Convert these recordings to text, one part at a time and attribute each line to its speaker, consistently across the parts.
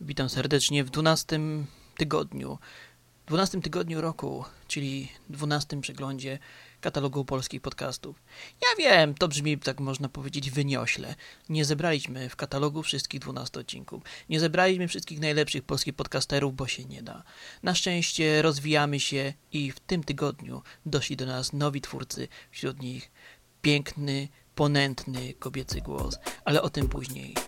Speaker 1: Witam serdecznie w 12 tygodniu, 12 tygodniu roku, czyli 12 przeglądzie katalogu polskich podcastów. Ja wiem, to brzmi, tak można powiedzieć, wyniośle. Nie zebraliśmy w katalogu wszystkich 12 odcinków. Nie zebraliśmy wszystkich najlepszych polskich podcasterów, bo się nie da. Na szczęście rozwijamy się i w tym tygodniu doszli do nas nowi twórcy, wśród nich piękny, ponętny kobiecy głos, ale o tym później.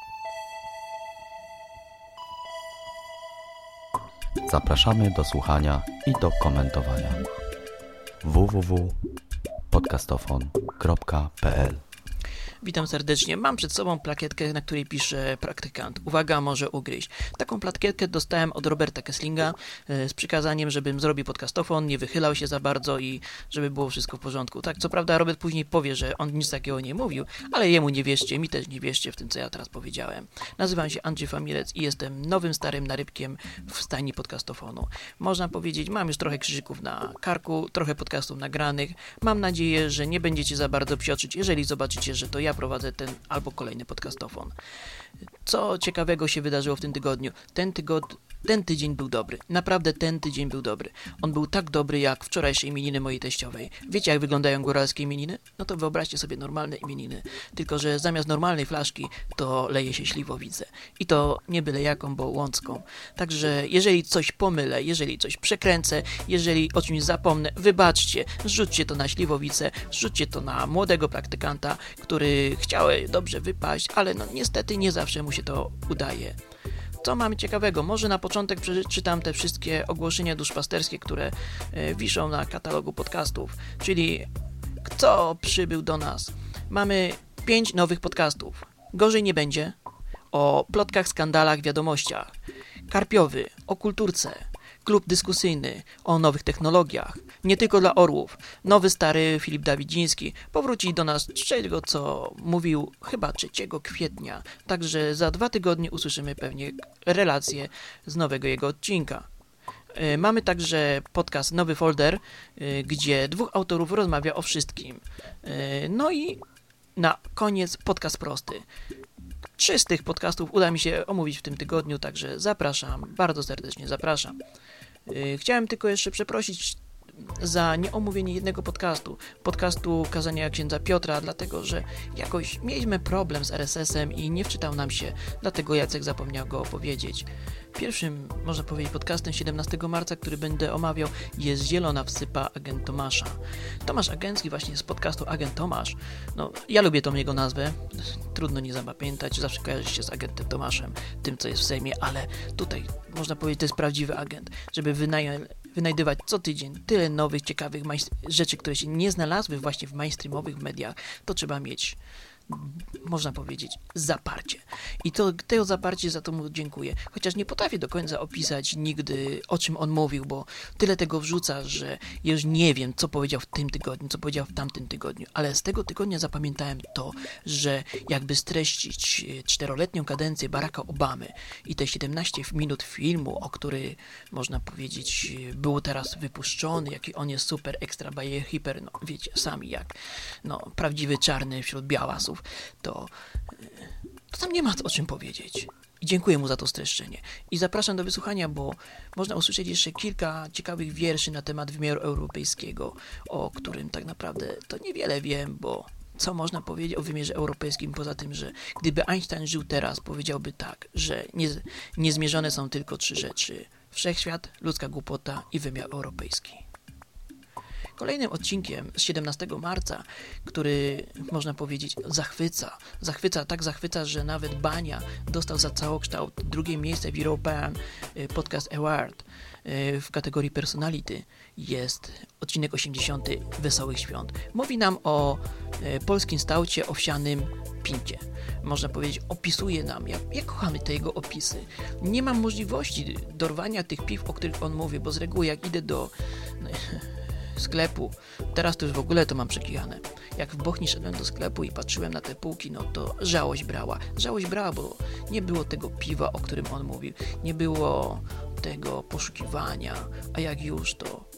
Speaker 2: Zapraszamy do słuchania i do komentowania. www.podcastofon.pl
Speaker 1: Witam serdecznie. Mam przed sobą plakietkę, na której pisze praktykant. Uwaga, może ugryźć. Taką plakietkę dostałem od Roberta Kesslinga e, z przykazaniem, żebym zrobił podcastofon, nie wychylał się za bardzo i żeby było wszystko w porządku. Tak, co prawda Robert później powie, że on nic takiego nie mówił, ale jemu nie wierzcie, mi też nie wierzcie w tym, co ja teraz powiedziałem. Nazywam się Andrzej Familec i jestem nowym, starym narybkiem w stajni podcastofonu. Można powiedzieć, mam już trochę krzyżyków na karku, trochę podcastów nagranych. Mam nadzieję, że nie będziecie za bardzo psioczyć, jeżeli zobaczycie, że to ja prowadzę ten albo kolejny podcastofon. Co ciekawego się wydarzyło w tym tygodniu? Ten, tygod... ten tydzień był dobry. Naprawdę ten tydzień był dobry. On był tak dobry jak wczorajsze imieniny mojej teściowej. Wiecie jak wyglądają góralskie imieniny? No to wyobraźcie sobie normalne imieniny. Tylko, że zamiast normalnej flaszki to leje się śliwowicę. I to nie byle jaką, bo łącką. Także jeżeli coś pomylę, jeżeli coś przekręcę, jeżeli o czymś zapomnę, wybaczcie, zrzućcie to na śliwowicę, zrzućcie to na młodego praktykanta, który chciał dobrze wypaść, ale no niestety nie zawsze mu się to udaje. Co mamy ciekawego? Może na początek przeczytam te wszystkie ogłoszenia duszpasterskie, które e, wiszą na katalogu podcastów, czyli kto przybył do nas. Mamy pięć nowych podcastów. Gorzej nie będzie. O plotkach, skandalach, wiadomościach. Karpiowy, o kulturce. Klub dyskusyjny o nowych technologiach. Nie tylko dla orłów. Nowy stary Filip Dawidziński powróci do nas czego co mówił chyba 3 kwietnia. Także za dwa tygodnie usłyszymy pewnie relację z nowego jego odcinka. E, mamy także podcast Nowy Folder, e, gdzie dwóch autorów rozmawia o wszystkim. E, no i na koniec podcast prosty. Trzy z tych podcastów uda mi się omówić w tym tygodniu, także zapraszam, bardzo serdecznie zapraszam. Chciałem tylko jeszcze przeprosić za nieomówienie jednego podcastu, podcastu kazania księdza Piotra, dlatego że jakoś mieliśmy problem z RSS-em i nie wczytał nam się, dlatego Jacek zapomniał go opowiedzieć. Pierwszym, można powiedzieć, podcastem 17 marca, który będę omawiał, jest Zielona Wsypa Agent Tomasza. Tomasz Agencki właśnie z podcastu Agent Tomasz. No, ja lubię tą jego nazwę, trudno nie zapamiętać, zawsze kojarzy się z agentem Tomaszem, tym co jest w Sejmie, ale tutaj można powiedzieć, to jest prawdziwy agent, żeby wynająć wynajdywać co tydzień tyle nowych, ciekawych rzeczy, które się nie znalazły właśnie w mainstreamowych mediach, to trzeba mieć można powiedzieć, zaparcie. I to, tego zaparcie za to mu dziękuję. Chociaż nie potrafię do końca opisać nigdy, o czym on mówił, bo tyle tego wrzuca, że już nie wiem, co powiedział w tym tygodniu, co powiedział w tamtym tygodniu. Ale z tego tygodnia zapamiętałem to, że jakby streścić e, czteroletnią kadencję Baracka Obamy i te 17 minut filmu, o który można powiedzieć był teraz wypuszczony, jaki on jest super, ekstra, baje, hiper, no wiecie sami jak, no prawdziwy czarny wśród białasów to, to tam nie ma o czym powiedzieć. I dziękuję mu za to streszczenie. I zapraszam do wysłuchania, bo można usłyszeć jeszcze kilka ciekawych wierszy na temat wymiaru europejskiego, o którym tak naprawdę to niewiele wiem, bo co można powiedzieć o wymiarze europejskim, poza tym, że gdyby Einstein żył teraz, powiedziałby tak, że nie, niezmierzone są tylko trzy rzeczy. Wszechświat, ludzka głupota i wymiar europejski. Kolejnym odcinkiem z 17 marca, który można powiedzieć zachwyca, zachwyca, tak zachwyca, że nawet Bania dostał za całokształt drugie miejsce w European y, Podcast Award y, w kategorii personality jest odcinek 80 Wesołych Świąt. Mówi nam o y, polskim stałcie owsianym pincie. Można powiedzieć, opisuje nam, jak, jak kochamy te jego opisy. Nie mam możliwości dorwania tych piw, o których on mówi, bo z reguły jak idę do no, sklepu, teraz to już w ogóle to mam przekichane. Jak w Bochni szedłem do sklepu i patrzyłem na te półki, no to żałość brała. Żałość brała, bo nie było tego piwa, o którym on mówił. Nie było tego poszukiwania, a jak już to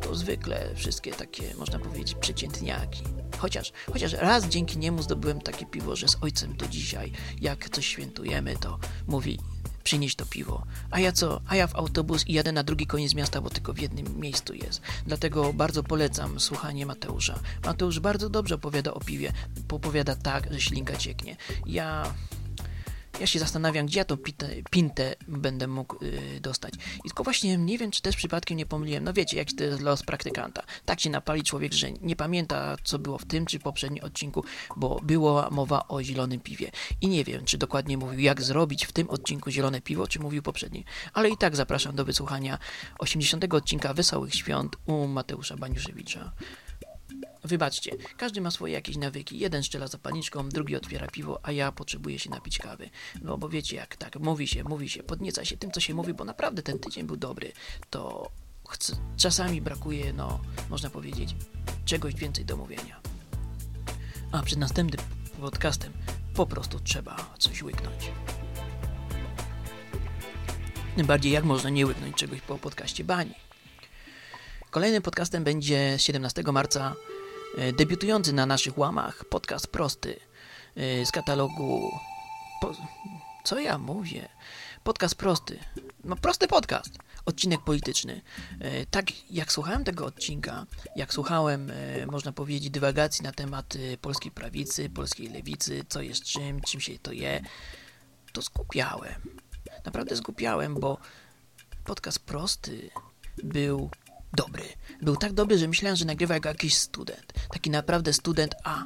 Speaker 1: to zwykle wszystkie takie, można powiedzieć, przeciętniaki. Chociaż, chociaż raz dzięki niemu zdobyłem takie piwo, że z ojcem do dzisiaj, jak coś świętujemy, to mówi przynieść to piwo. A ja co? A ja w autobus i jadę na drugi koniec miasta, bo tylko w jednym miejscu jest. Dlatego bardzo polecam słuchanie Mateusza. Mateusz bardzo dobrze opowiada o piwie. Opowiada tak, że ślinka cieknie. Ja ja się zastanawiam, gdzie ja tą pintę, będę mógł yy, dostać. I tylko właśnie nie wiem, czy też przypadkiem nie pomyliłem. No wiecie, jaki to jest los praktykanta. Tak się napali człowiek, że nie pamięta, co było w tym czy poprzednim odcinku, bo była mowa o zielonym piwie. I nie wiem, czy dokładnie mówił, jak zrobić w tym odcinku zielone piwo, czy mówił poprzednim. Ale i tak zapraszam do wysłuchania 80 odcinka Wesołych Świąt u Mateusza Baniuszewicza. Wybaczcie, każdy ma swoje jakieś nawyki. Jeden strzela zapalniczką, drugi otwiera piwo, a ja potrzebuję się napić kawy. No bo wiecie jak tak, mówi się, mówi się, podnieca się tym, co się mówi, bo naprawdę ten tydzień był dobry. To czasami brakuje, no, można powiedzieć, czegoś więcej do mówienia. A przed następnym podcastem po prostu trzeba coś łyknąć. Tym bardziej jak można nie łyknąć czegoś po podcaście Bani. Kolejnym podcastem będzie 17 marca e, debiutujący na naszych łamach podcast prosty e, z katalogu. Po, co ja mówię? Podcast prosty. No, prosty podcast. Odcinek polityczny. E, tak jak słuchałem tego odcinka, jak słuchałem, można powiedzieć, dywagacji na temat polskiej prawicy, polskiej lewicy, co jest czym, czym się to je, to skupiałem. Naprawdę skupiałem, bo podcast prosty był dobry. Był tak dobry, że myślałem, że nagrywa go jakiś student. Taki naprawdę student A.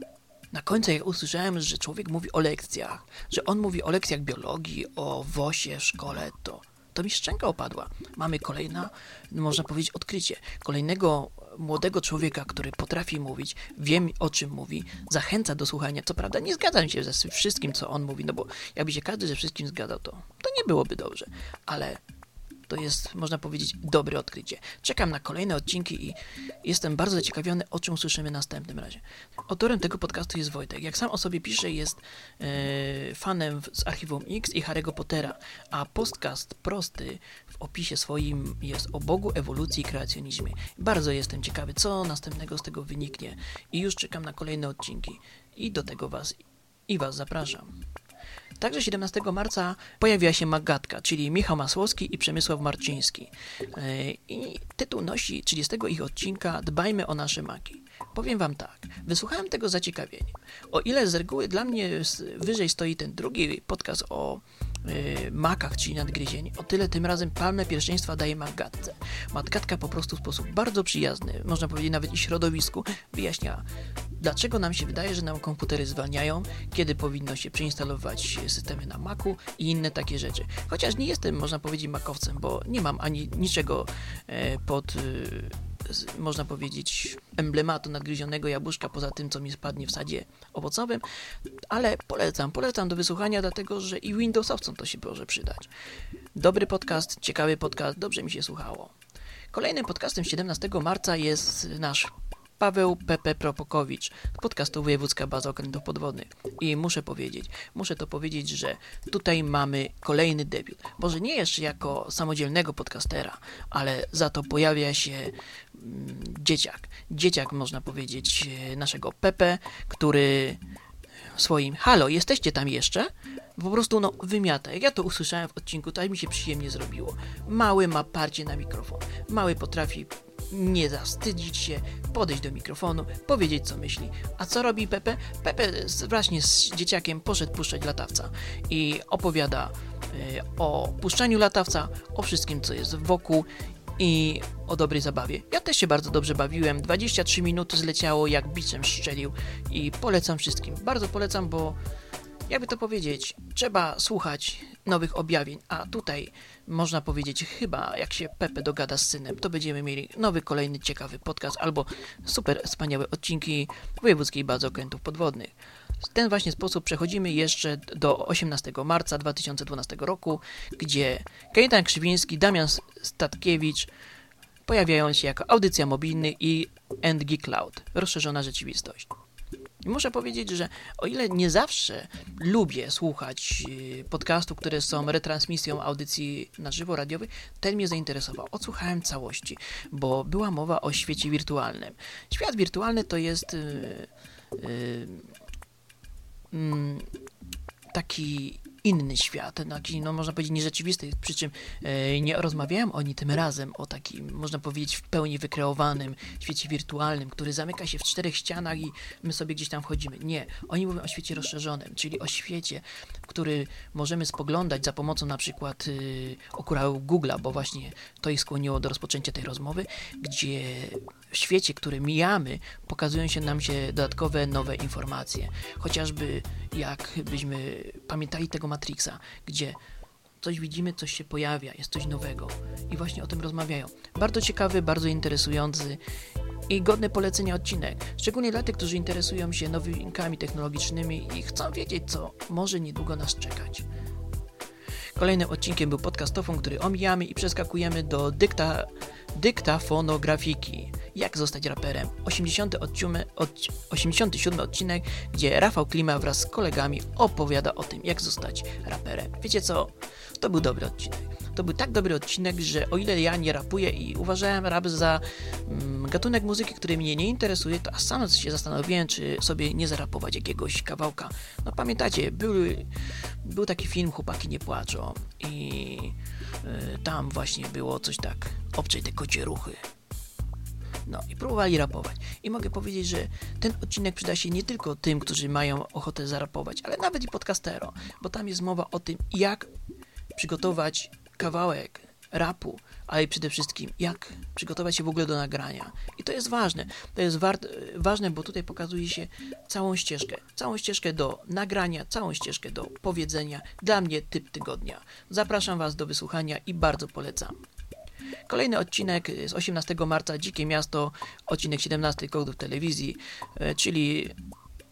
Speaker 1: Na końcu jak usłyszałem, że człowiek mówi o lekcjach, że on mówi o lekcjach biologii, o WOSie szkole, to, to mi szczęka opadła. Mamy kolejne, można powiedzieć, odkrycie. Kolejnego młodego człowieka, który potrafi mówić, wiem o czym mówi, zachęca do słuchania. Co prawda nie zgadzam się ze wszystkim, co on mówi, no bo jakby się każdy ze wszystkim zgadzał, to, to nie byłoby dobrze. Ale to jest, można powiedzieć, dobre odkrycie. Czekam na kolejne odcinki i jestem bardzo zaciekawiony, o czym usłyszymy następnym razie. Autorem tego podcastu jest Wojtek. Jak sam o sobie pisze, jest e, fanem z Archiwum X i Harry'ego Pottera, a podcast prosty w opisie swoim jest o Bogu, ewolucji i kreacjonizmie. Bardzo jestem ciekawy, co następnego z tego wyniknie i już czekam na kolejne odcinki i do tego Was i Was zapraszam. Także 17 marca pojawiła się Magatka, czyli Michał Masłowski i Przemysław Marciński. E, I tytuł nosi 30 ich odcinka Dbajmy o nasze maki. Powiem wam tak, wysłuchałem tego zaciekawieniem. O ile z reguły dla mnie wyżej stoi ten drugi podcast o makach, czyli nadgryzień, o tyle tym razem palmę pierwszeństwa daje Magatce. Magatka po prostu w sposób bardzo przyjazny, można powiedzieć nawet i środowisku, wyjaśnia, dlaczego nam się wydaje, że nam komputery zwalniają, kiedy powinno się przeinstalować systemy na Macu i inne takie rzeczy. Chociaż nie jestem, można powiedzieć, makowcem, bo nie mam ani niczego e, pod... Można powiedzieć, emblematu nadgryzionego jabłuszka, poza tym, co mi spadnie w sadzie owocowym, ale polecam, polecam do wysłuchania, dlatego że i Windowsowcom to się może przydać. Dobry podcast, ciekawy podcast, dobrze mi się słuchało. Kolejnym podcastem 17 marca jest nasz Paweł P.P. Propokowicz z podcastu Wojewódzka Baza Okrętów Podwodnych. I muszę powiedzieć, muszę to powiedzieć, że tutaj mamy kolejny debiut. Może nie jeszcze jako samodzielnego podcastera, ale za to pojawia się mm, dzieciak. Dzieciak, można powiedzieć, e, naszego Pepe, który swoim halo, jesteście tam jeszcze? Po prostu no wymiata. Jak ja to usłyszałem w odcinku, to mi się przyjemnie zrobiło. Mały ma parcie na mikrofon. Mały potrafi nie zastydzić się, podejść do mikrofonu, powiedzieć co myśli. A co robi Pepe? Pepe właśnie z dzieciakiem poszedł puszczać latawca i opowiada y, o puszczaniu latawca, o wszystkim co jest wokół i o dobrej zabawie. Ja też się bardzo dobrze bawiłem. 23 minuty zleciało jak biczem szczelił i polecam wszystkim. Bardzo polecam, bo jakby to powiedzieć, trzeba słuchać nowych objawień, a tutaj można powiedzieć chyba jak się Pepe dogada z synem, to będziemy mieli nowy, kolejny ciekawy podcast albo super wspaniałe odcinki wojewódzkiej bazy okrętów podwodnych. W ten właśnie sposób przechodzimy jeszcze do 18 marca 2012 roku, gdzie Kajetan Krzywiński, Damian Statkiewicz pojawiają się jako audycja mobilny i NG Cloud, rozszerzona rzeczywistość. I muszę powiedzieć, że o ile nie zawsze lubię słuchać y, podcastów, które są retransmisją audycji na żywo radiowej, ten mnie zainteresował. Odsłuchałem całości, bo była mowa o świecie wirtualnym. Świat wirtualny to jest yy, yy, yy, taki inny świat, taki, no można powiedzieć, nierzeczywisty, przy czym e, nie rozmawiałem oni tym razem o takim, można powiedzieć, w pełni wykreowanym świecie wirtualnym, który zamyka się w czterech ścianach i my sobie gdzieś tam wchodzimy. Nie, oni mówią o świecie rozszerzonym, czyli o świecie, który możemy spoglądać za pomocą na przykład y, okularów Google'a, bo właśnie to ich skłoniło do rozpoczęcia tej rozmowy, gdzie w świecie, który mijamy, pokazują się nam się dodatkowe, nowe informacje. Chociażby jakbyśmy pamiętali tego Matrixa, gdzie coś widzimy, coś się pojawia, jest coś nowego i właśnie o tym rozmawiają. Bardzo ciekawy, bardzo interesujący i godny polecenia odcinek, szczególnie dla tych, którzy interesują się nowinkami technologicznymi i chcą wiedzieć, co może niedługo nas czekać. Kolejnym odcinkiem był podcastofon, który omijamy i przeskakujemy do dykta, dyktafonografiki. Jak zostać raperem? 80 odciumy, od, 87 odcinek, gdzie Rafał Klima wraz z kolegami opowiada o tym, jak zostać raperem. Wiecie co? To był dobry odcinek. To był tak dobry odcinek, że o ile ja nie rapuję i uważałem rap za mm, gatunek muzyki, który mnie nie interesuje, to aż sam się zastanowiłem, czy sobie nie zarapować jakiegoś kawałka. No pamiętacie, był, był taki film Chłopaki nie płaczą i y, tam właśnie było coś tak, obczej te kocie ruchy. No i próbowali rapować. I mogę powiedzieć, że ten odcinek przyda się nie tylko tym, którzy mają ochotę zarapować, ale nawet i podcastero, bo tam jest mowa o tym, jak przygotować kawałek rapu, ale przede wszystkim jak przygotować się w ogóle do nagrania. I to jest ważne. To jest ważne, bo tutaj pokazuje się całą ścieżkę. Całą ścieżkę do nagrania, całą ścieżkę do powiedzenia. Dla mnie typ tygodnia. Zapraszam Was do wysłuchania i bardzo polecam. Kolejny odcinek z 18 marca, Dzikie Miasto, odcinek 17 Kodów Telewizji, e, czyli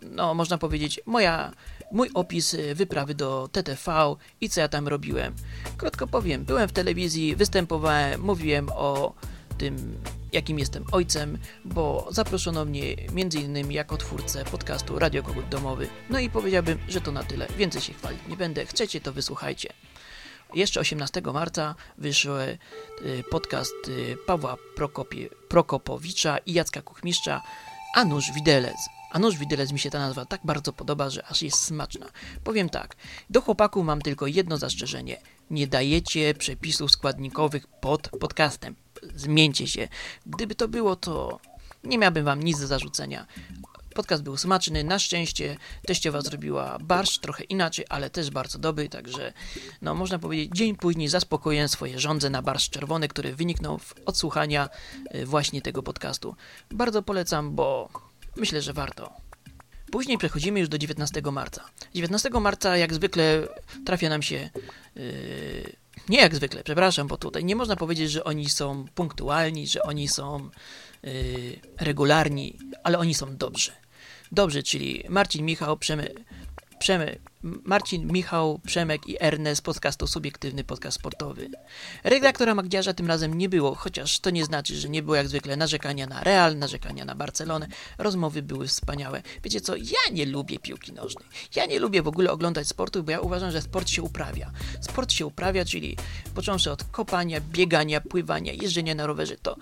Speaker 1: no można powiedzieć moja, mój opis wyprawy do TTV i co ja tam robiłem. Krótko powiem, byłem w telewizji, występowałem, mówiłem o tym, jakim jestem ojcem, bo zaproszono mnie innymi jako twórcę podcastu Radio Kogut Domowy. No i powiedziałbym, że to na tyle. Więcej się chwalić nie będę. Chcecie, to wysłuchajcie. Jeszcze 18 marca wyszł y, podcast y, Pawła Prokopie, Prokopowicza i Jacka Kuchmistrza Anusz Widelec. Anusz Widelec mi się ta nazwa tak bardzo podoba, że aż jest smaczna. Powiem tak, do chłopaków mam tylko jedno zastrzeżenie. Nie dajecie przepisów składnikowych pod podcastem. Zmieńcie się. Gdyby to było, to nie miałbym wam nic do zarzucenia. Podcast był smaczny, na szczęście teściowa zrobiła barszcz trochę inaczej, ale też bardzo dobry, także no można powiedzieć, dzień później zaspokoiłem swoje żądze na barszcz czerwony, który wyniknął w odsłuchania y, właśnie tego podcastu. Bardzo polecam, bo myślę, że warto. Później przechodzimy już do 19 marca. 19 marca jak zwykle trafia nam się yy, nie jak zwykle, przepraszam, bo tutaj nie można powiedzieć, że oni są punktualni, że oni są yy, regularni, ale oni są dobrzy. Dobrzy, czyli Marcin, Michał, Przemy, Przemy, Marcin, Michał, Przemek i Ernest podcastu Subiektywny Podcast Sportowy. Redaktora Magdziarza tym razem nie było, chociaż to nie znaczy, że nie było jak zwykle narzekania na Real, narzekania na Barcelonę. Rozmowy były wspaniałe. Wiecie co, ja nie lubię piłki nożnej. Ja nie lubię w ogóle oglądać sportu, bo ja uważam, że sport się uprawia. Sport się uprawia, czyli począwszy od kopania, biegania, pływania, jeżdżenia na rowerze, to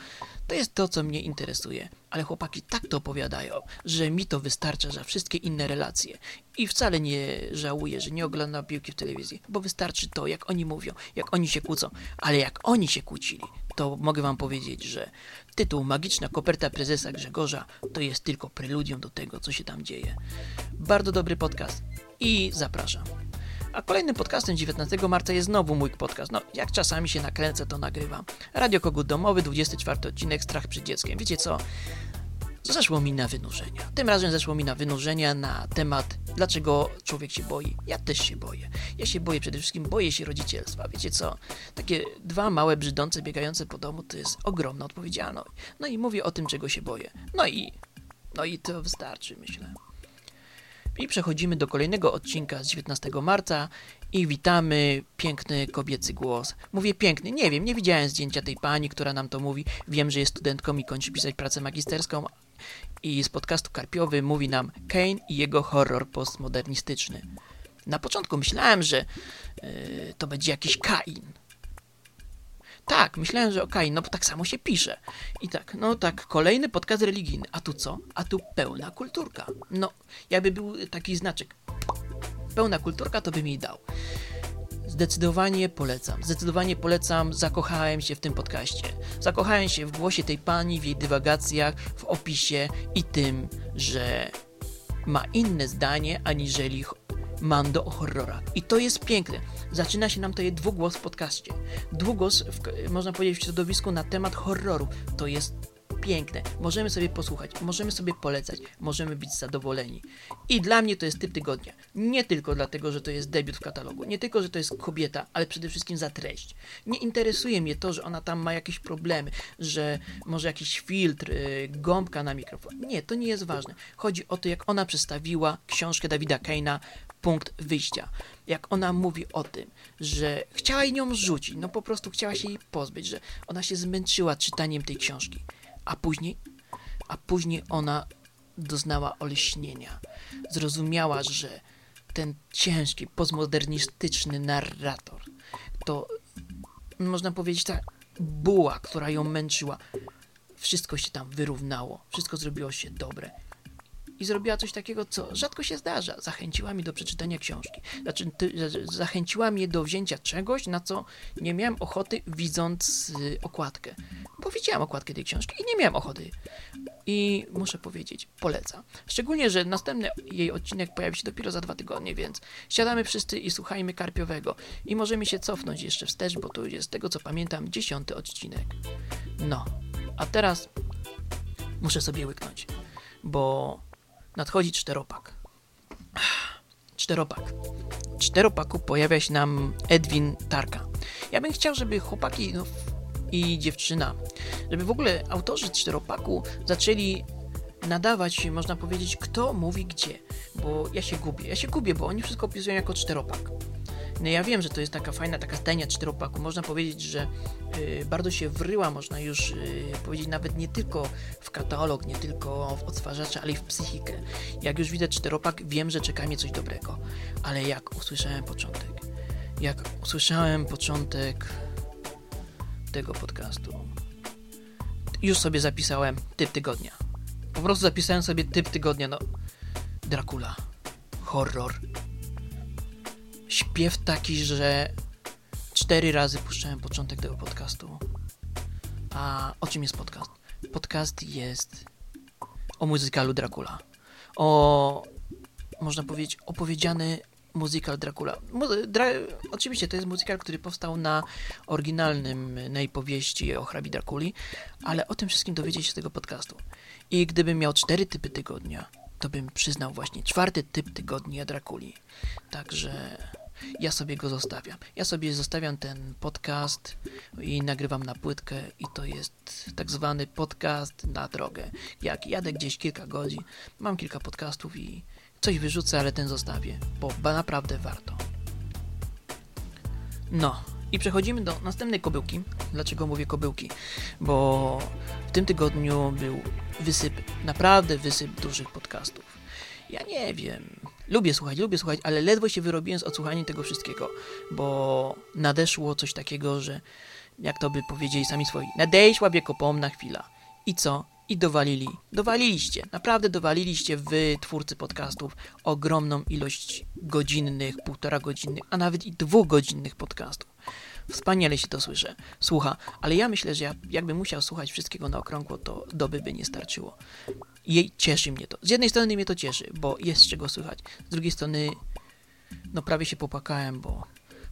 Speaker 1: to jest to, co mnie interesuje, ale chłopaki tak to opowiadają, że mi to wystarcza za wszystkie inne relacje. I wcale nie żałuję, że nie oglądam piłki w telewizji, bo wystarczy to, jak oni mówią, jak oni się kłócą. Ale jak oni się kłócili, to mogę wam powiedzieć, że tytuł Magiczna koperta prezesa Grzegorza to jest tylko preludium do tego, co się tam dzieje. Bardzo dobry podcast i zapraszam. A kolejnym podcastem 19 marca jest znowu mój podcast. No, jak czasami się nakręcę, to nagrywam. Radio Kogut Domowy, 24 odcinek Strach przed dzieckiem. Wiecie co? Zeszło mi na wynurzenia. Tym razem zeszło mi na wynurzenia na temat, dlaczego człowiek się boi. Ja też się boję. Ja się boję, przede wszystkim boję się rodzicielstwa. Wiecie co? Takie dwa małe brzydące biegające po domu to jest ogromna odpowiedzialność. No i mówię o tym, czego się boję. No i, no i to wystarczy, myślę. I przechodzimy do kolejnego odcinka z 19 marca i witamy piękny kobiecy głos. Mówię piękny, nie wiem, nie widziałem zdjęcia tej pani, która nam to mówi. Wiem, że jest studentką i kończy pisać pracę magisterską. I z podcastu Karpiowy mówi nam Kane i jego horror postmodernistyczny. Na początku myślałem, że yy, to będzie jakiś Kain. Tak, myślałem, że o Kain, no bo tak samo się pisze. I tak, no tak, kolejny podcast religijny. A tu co? A tu pełna kulturka. No, jakby był taki znaczek. Pełna kulturka, to bym jej dał. Zdecydowanie polecam. Zdecydowanie polecam. Zakochałem się w tym podcaście. Zakochałem się w głosie tej pani, w jej dywagacjach, w opisie i tym, że ma inne zdanie aniżeli Mando o horrorach. I to jest piękne. Zaczyna się nam to dwugłos w podcaście. Dwugłos, w, można powiedzieć, w środowisku na temat horroru. To jest piękne. Możemy sobie posłuchać, możemy sobie polecać, możemy być zadowoleni. I dla mnie to jest typ tygodnia. Nie tylko dlatego, że to jest debiut w katalogu, nie tylko, że to jest kobieta, ale przede wszystkim za treść. Nie interesuje mnie to, że ona tam ma jakieś problemy, że może jakiś filtr, yy, gąbka na mikrofon. Nie, to nie jest ważne. Chodzi o to, jak ona przedstawiła książkę Dawida Keina punkt wyjścia. Jak ona mówi o tym, że chciała nią rzucić, no po prostu chciała się jej pozbyć, że ona się zmęczyła czytaniem tej książki. A później, a później ona doznała olśnienia. Zrozumiała, że ten ciężki, postmodernistyczny narrator to, można powiedzieć tak, buła, która ją męczyła. Wszystko się tam wyrównało, wszystko zrobiło się dobre i zrobiła coś takiego, co rzadko się zdarza. Zachęciła mnie do przeczytania książki. Znaczy, ty, zachęciła mnie do wzięcia czegoś, na co nie miałem ochoty, widząc y, okładkę. Bo widziałem okładkę tej książki i nie miałem ochoty. I muszę powiedzieć, polecam. Szczególnie, że następny jej odcinek pojawi się dopiero za dwa tygodnie, więc siadamy wszyscy i słuchajmy Karpiowego. I możemy się cofnąć jeszcze wstecz, bo to jest z tego, co pamiętam, dziesiąty odcinek. No, a teraz muszę sobie łyknąć, bo nadchodzi czteropak. Czteropak. W czteropaku pojawia się nam Edwin Tarka. Ja bym chciał, żeby chłopaki no, i dziewczyna, żeby w ogóle autorzy czteropaku zaczęli nadawać, można powiedzieć, kto mówi gdzie, bo ja się gubię. Ja się gubię, bo oni wszystko opisują jako czteropak. No ja wiem, że to jest taka fajna, taka stajnia czteropaku. Można powiedzieć, że y, bardzo się wryła, można już y, powiedzieć nawet nie tylko w katalog, nie tylko w odtwarzacza, ale i w psychikę. Jak już widzę czteropak, wiem, że czeka mnie coś dobrego. Ale jak usłyszałem początek, jak usłyszałem początek tego podcastu, już sobie zapisałem typ tygodnia. Po prostu zapisałem sobie typ tygodnia, no Dracula, horror, śpiew taki, że cztery razy puszczałem początek tego podcastu. A o czym jest podcast? Podcast jest o muzykalu Dracula. O, można powiedzieć, opowiedziany muzykal Dracula. Dra oczywiście to jest muzykal, który powstał na oryginalnym najpowieści o hrabi Drakuli, ale o tym wszystkim dowiedzieć się z tego podcastu. I gdybym miał cztery typy tygodnia, to bym przyznał właśnie czwarty typ tygodnia Drakuli. Także ja sobie go zostawiam. Ja sobie zostawiam ten podcast i nagrywam na płytkę i to jest tak zwany podcast na drogę. Jak jadę gdzieś kilka godzin, mam kilka podcastów i coś wyrzucę, ale ten zostawię, bo naprawdę warto. No, i przechodzimy do następnej kobyłki. Dlaczego mówię kobyłki? Bo w tym tygodniu był wysyp, naprawdę wysyp dużych podcastów. Ja nie wiem. Lubię słuchać, lubię słuchać, ale ledwo się wyrobiłem z odsłuchaniem tego wszystkiego, bo nadeszło coś takiego, że jak to by powiedzieli sami swoi, nadejszła wiekopomna chwila. I co? I dowalili. Dowaliliście. Naprawdę dowaliliście wy, twórcy podcastów, ogromną ilość godzinnych, półtora godzinnych, a nawet i dwugodzinnych podcastów. Wspaniale się to słyszę. Słucha, ale ja myślę, że ja, jakbym musiał słuchać wszystkiego na okrągło, to doby by nie starczyło. I cieszy mnie to. Z jednej strony mnie to cieszy, bo jest czego słychać. Z drugiej strony no prawie się popłakałem, bo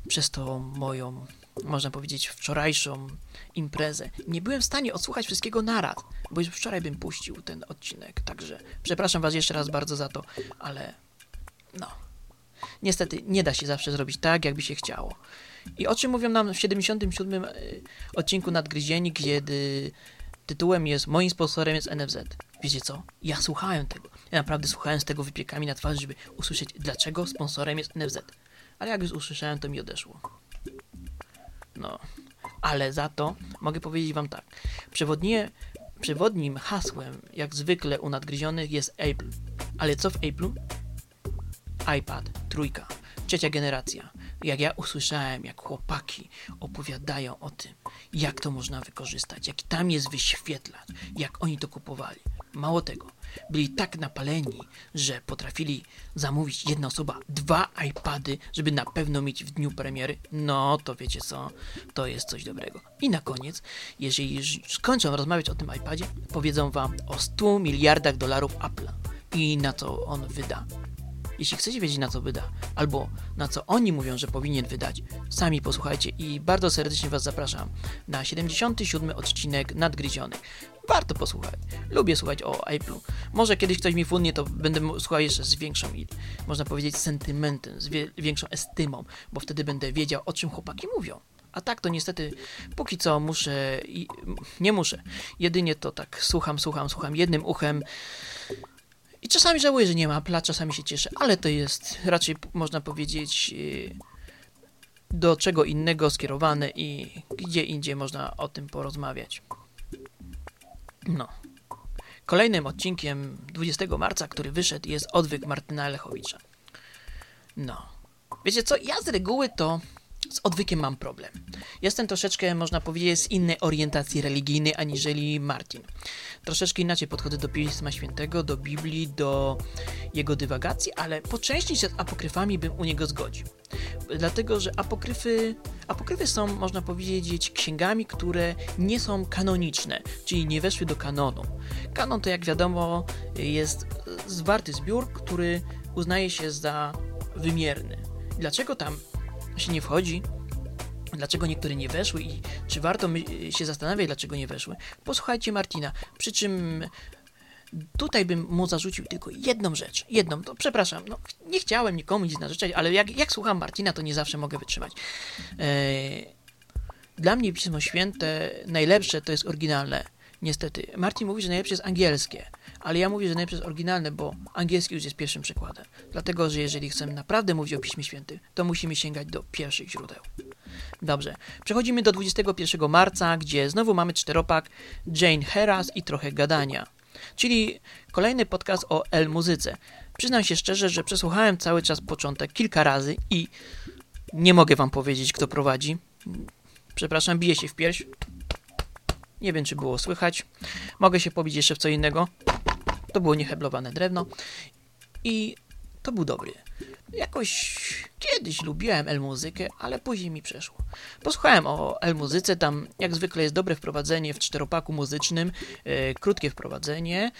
Speaker 1: przez tą moją, można powiedzieć, wczorajszą imprezę nie byłem w stanie odsłuchać wszystkiego naraz, bo już wczoraj bym puścił ten odcinek, także przepraszam was jeszcze raz bardzo za to, ale no, niestety nie da się zawsze zrobić tak, jakby się chciało. I o czym mówią nam w 77 y, odcinku Nadgryzieni, kiedy tytułem jest Moim sponsorem jest NFZ. Wiecie co? Ja słuchałem tego. Ja naprawdę słuchałem z tego wypiekami na twarzy, żeby usłyszeć, dlaczego sponsorem jest NFZ. Ale jak już usłyszałem, to mi odeszło. No. Ale za to mogę powiedzieć wam tak. Przewodnie, przewodnim hasłem, jak zwykle u nadgryzionych, jest Apple. Ale co w Apple'u? iPad, trójka, trzecia generacja. Jak ja usłyszałem, jak chłopaki opowiadają o tym, jak to można wykorzystać, jaki tam jest wyświetlacz, jak oni to kupowali. Mało tego, byli tak napaleni, że potrafili zamówić jedna osoba dwa iPady, żeby na pewno mieć w dniu premiery. No to wiecie co, to jest coś dobrego. I na koniec, jeżeli już skończą rozmawiać o tym iPadzie, powiedzą wam o 100 miliardach dolarów Apple'a i na co on wyda. Jeśli chcecie wiedzieć na co wyda, albo na co oni mówią, że powinien wydać, sami posłuchajcie i bardzo serdecznie Was zapraszam na 77 odcinek Nadgryzionych. Warto posłuchać. Lubię słuchać o Apple'u. Może kiedyś ktoś mi fundnie, to będę słuchał jeszcze z większą, można powiedzieć, sentymentem, z większą estymą, bo wtedy będę wiedział, o czym chłopaki mówią. A tak to niestety póki co muszę i nie muszę. Jedynie to tak słucham, słucham, słucham jednym uchem. I czasami żałuję, że nie ma Apple'a, czasami się cieszę, ale to jest raczej, można powiedzieć, y, do czego innego skierowane i gdzie indziej można o tym porozmawiać. No. Kolejnym odcinkiem 20 marca, który wyszedł, jest odwyk Martyna Lechowicza. No. Wiecie co, ja z reguły to z odwykiem mam problem. Jestem troszeczkę, można powiedzieć, z innej orientacji religijnej aniżeli Martin. Troszeczkę inaczej podchodzę do Pisma Świętego, do Biblii, do jego dywagacji, ale po części się z apokryfami bym u niego zgodził. Dlatego, że apokryfy, apokryfy są, można powiedzieć, księgami, które nie są kanoniczne, czyli nie weszły do kanonu. Kanon to, jak wiadomo, jest zwarty zbiór, który uznaje się za wymierny. Dlaczego tam się nie wchodzi, dlaczego niektóre nie weszły i czy warto się zastanawiać, dlaczego nie weszły. Posłuchajcie Martina, przy czym tutaj bym mu zarzucił tylko jedną rzecz, jedną, to przepraszam, no, nie chciałem nikomu nic narzeczać, ale jak, jak słucham Martina, to nie zawsze mogę wytrzymać. Eee, dla mnie Pismo Święte najlepsze to jest oryginalne. Niestety. Martin mówi, że najlepsze jest angielskie, ale ja mówię, że najlepsze jest oryginalne, bo angielski już jest pierwszym przykładem. Dlatego, że jeżeli chcemy naprawdę mówić o Piśmie Świętym, to musimy sięgać do pierwszych źródeł. Dobrze, przechodzimy do 21 marca, gdzie znowu mamy czteropak Jane Harris i trochę gadania. Czyli kolejny podcast o L muzyce. Przyznam się szczerze, że przesłuchałem cały czas początek kilka razy i nie mogę wam powiedzieć, kto prowadzi. Przepraszam, bije się w pierś. Nie wiem, czy było słychać. Mogę się pobić jeszcze w co innego. To było nieheblowane drewno. I to był dobry. Jakoś kiedyś lubiłem L-muzykę, ale później mi przeszło. Posłuchałem o L-muzyce, tam jak zwykle jest dobre wprowadzenie w czteropaku muzycznym, yy, krótkie wprowadzenie